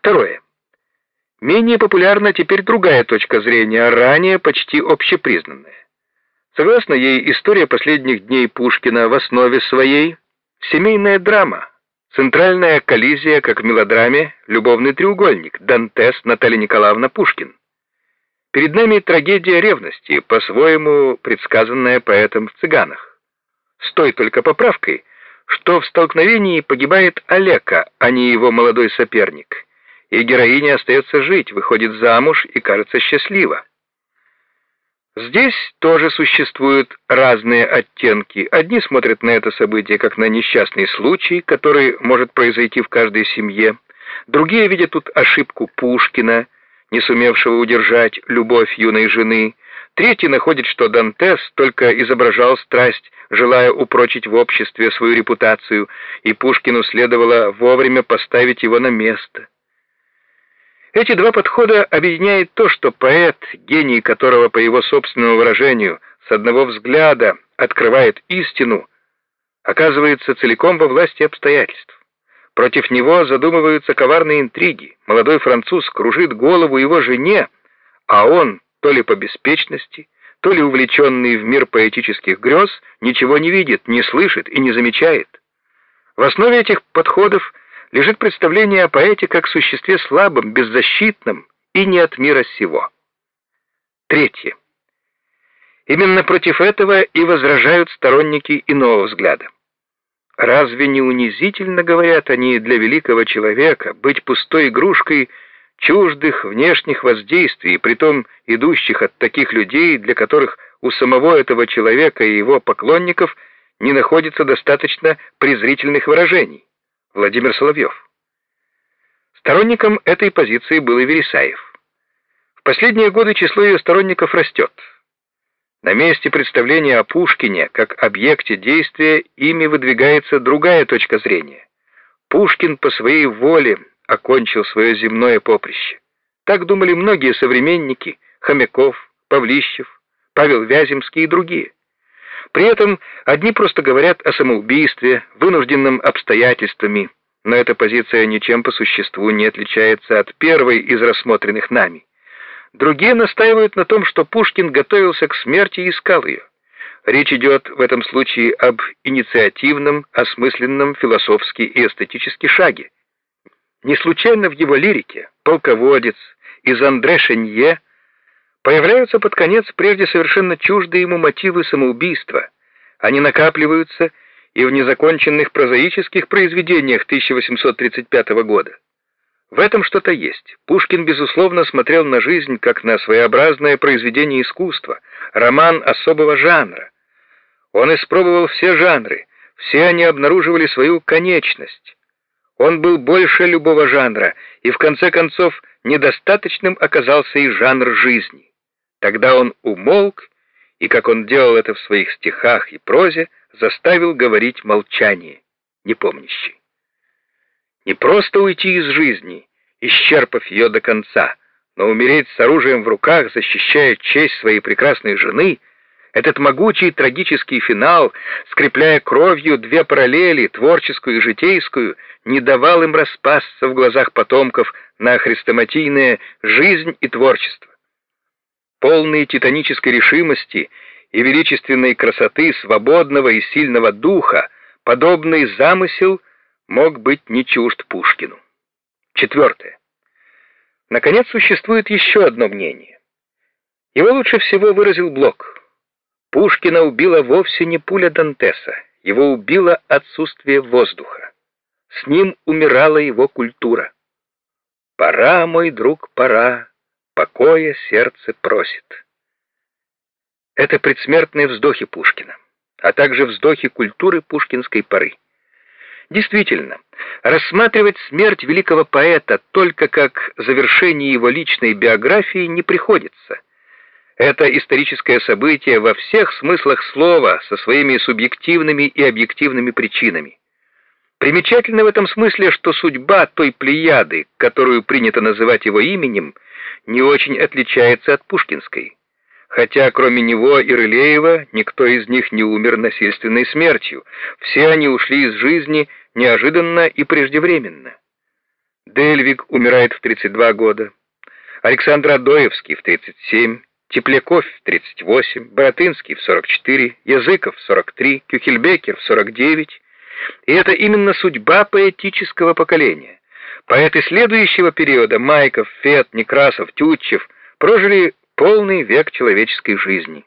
Второе. Менее популярна теперь другая точка зрения, ранее почти общепризнанная. Согласно ей, история последних дней Пушкина в основе своей — семейная драма, центральная коллизия, как в мелодраме, любовный треугольник, Дантес, Наталья Николаевна, Пушкин. Перед нами трагедия ревности, по-своему предсказанная поэтом в «Цыганах». С той только поправкой, что в столкновении погибает Олега, а не его молодой соперник, и героиня остается жить, выходит замуж и кажется счастлива. Здесь тоже существуют разные оттенки. Одни смотрят на это событие как на несчастный случай, который может произойти в каждой семье. Другие видят тут ошибку Пушкина, не сумевшего удержать любовь юной жены. Третий находит, что Дантес только изображал страсть, желая упрочить в обществе свою репутацию, и Пушкину следовало вовремя поставить его на место. Эти два подхода объединяет то, что поэт, гений которого, по его собственному выражению, с одного взгляда открывает истину, оказывается целиком во власти обстоятельств. Против него задумываются коварные интриги. Молодой француз кружит голову его жене, а он, то ли по беспечности, то ли увлеченный в мир поэтических грез, ничего не видит, не слышит и не замечает. В основе этих подходов лежит представление о поэте как существе слабом, беззащитном и не от мира сего. Третье. Именно против этого и возражают сторонники иного взгляда. Разве не унизительно, говорят они, для великого человека быть пустой игрушкой чуждых внешних воздействий, притом идущих от таких людей, для которых у самого этого человека и его поклонников не находится достаточно презрительных выражений? Владимир Соловьев. Сторонником этой позиции был и Вересаев. В последние годы число ее сторонников растет. На месте представления о Пушкине как объекте действия ими выдвигается другая точка зрения. Пушкин по своей воле окончил свое земное поприще. Так думали многие современники Хомяков, Павлищев, Павел Вяземский и другие. При этом одни просто говорят о самоубийстве, вынужденном обстоятельствами, но эта позиция ничем по существу не отличается от первой из рассмотренных нами. Другие настаивают на том, что Пушкин готовился к смерти и искал ее. Речь идет в этом случае об инициативном, осмысленном философски и эстетически шаге. Не случайно в его лирике «Полководец» из Андре Шенье Появляются под конец прежде совершенно чуждые ему мотивы самоубийства. Они накапливаются и в незаконченных прозаических произведениях 1835 года. В этом что-то есть. Пушкин, безусловно, смотрел на жизнь как на своеобразное произведение искусства, роман особого жанра. Он испробовал все жанры, все они обнаруживали свою конечность. Он был больше любого жанра, и в конце концов недостаточным оказался и жанр жизни. Тогда он умолк, и, как он делал это в своих стихах и прозе, заставил говорить молчание, непомнящий. Не просто уйти из жизни, исчерпав ее до конца, но умереть с оружием в руках, защищая честь своей прекрасной жены, этот могучий трагический финал, скрепляя кровью две параллели, творческую и житейскую, не давал им распасться в глазах потомков на хрестоматийное «жизнь и творчество» полные титанической решимости и величественной красоты свободного и сильного духа, подобный замысел мог быть не чужд Пушкину. Четвертое. Наконец, существует еще одно мнение. Его лучше всего выразил Блок. Пушкина убила вовсе не пуля Дантеса, его убило отсутствие воздуха. С ним умирала его культура. «Пора, мой друг, пора, покоя сердце просит. Это предсмертные вздохи Пушкина, а также вздохи культуры пушкинской поры. Действительно, рассматривать смерть великого поэта только как завершение его личной биографии не приходится. Это историческое событие во всех смыслах слова со своими субъективными и объективными причинами. Примечательно в этом смысле, что судьба той плеяды, которую принято называть его именем, не очень отличается от пушкинской. Хотя кроме него и Рылеева никто из них не умер насильственной смертью, все они ушли из жизни неожиданно и преждевременно. Дельвиг умирает в 32 года, Александр Адоевский в 37, Тепляков в 38, Боротынский в 44, Языков в 43, Кюхельбекер в 49. И это именно судьба поэтического поколения. Поэты следующего периода Майков, Фет, Некрасов, Тютчев прожили полный век человеческой жизни.